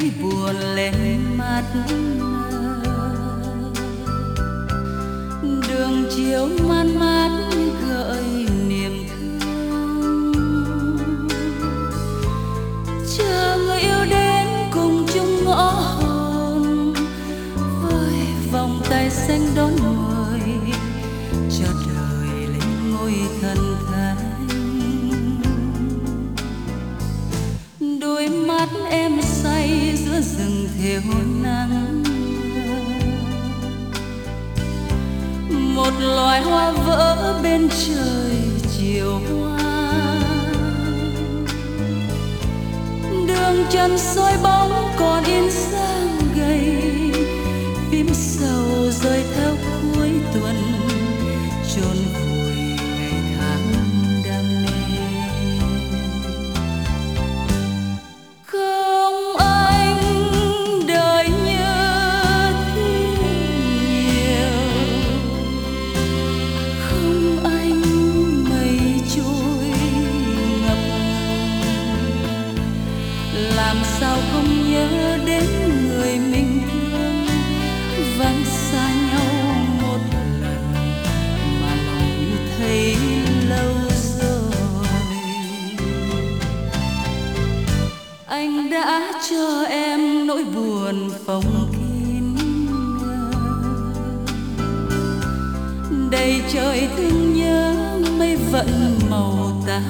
thấy buồn lên mắt đường chiều man mát gợi niềm thương. Chờ người yêu đến cùng chung ngõ hồn, với vòng tay xanh đón theo nắng một loài hoa vỡ bên trời chiều hoa. Đường chân soi bóng còn in sáng gầy, phím sầu rơi theo đến người mình thương vắng xa nhau một lần mà lòng như thấy lâu rồi. Anh đã cho em nỗi buồn phòng kín đầy trời thương nhớ mây vẫn màu tàn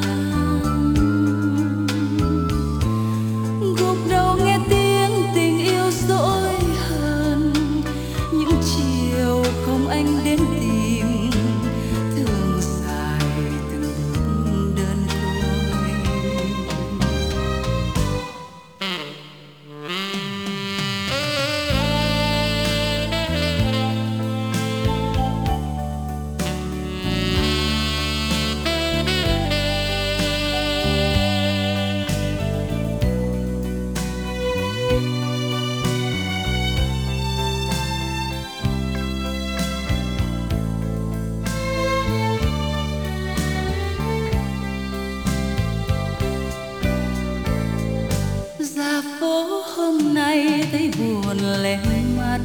thấy buồn lệ mắt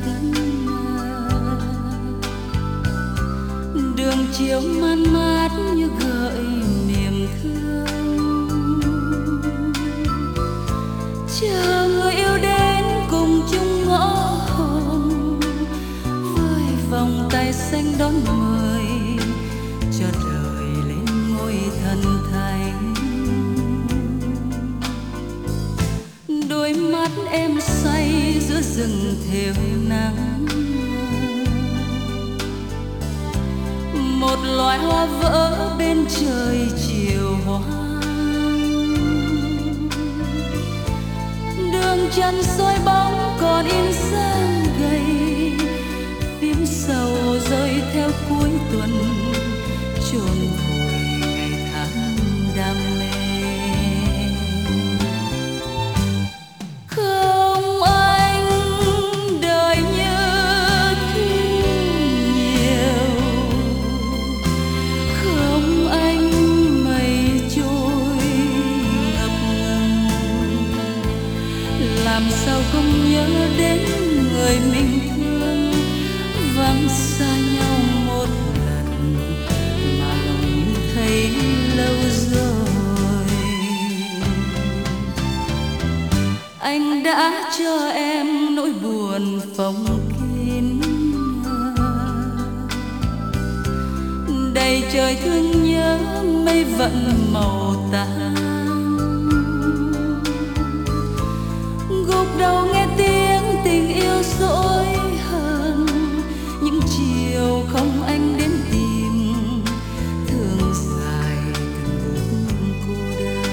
đường chiều man mát như rừng thều nắng một loài hoa vỡ bên trời chiều hoa đường chân soi bóng còn in sáng gầy. Phím sầu rơi theo cuối tuần làm sao không nhớ đến người mình thương? Vắng xa nhau một lần mà lòng như thấy lâu rồi. Anh đã cho em nỗi buồn phòng kín đầy trời thương nhớ mây vẫn màu tàn. Đầu nghe tiếng tình yêu dỗi hơn những chiều không anh đến tìm, thương dài từng bước cô đơn.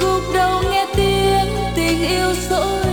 Gục đầu nghe tiếng tình yêu dỗi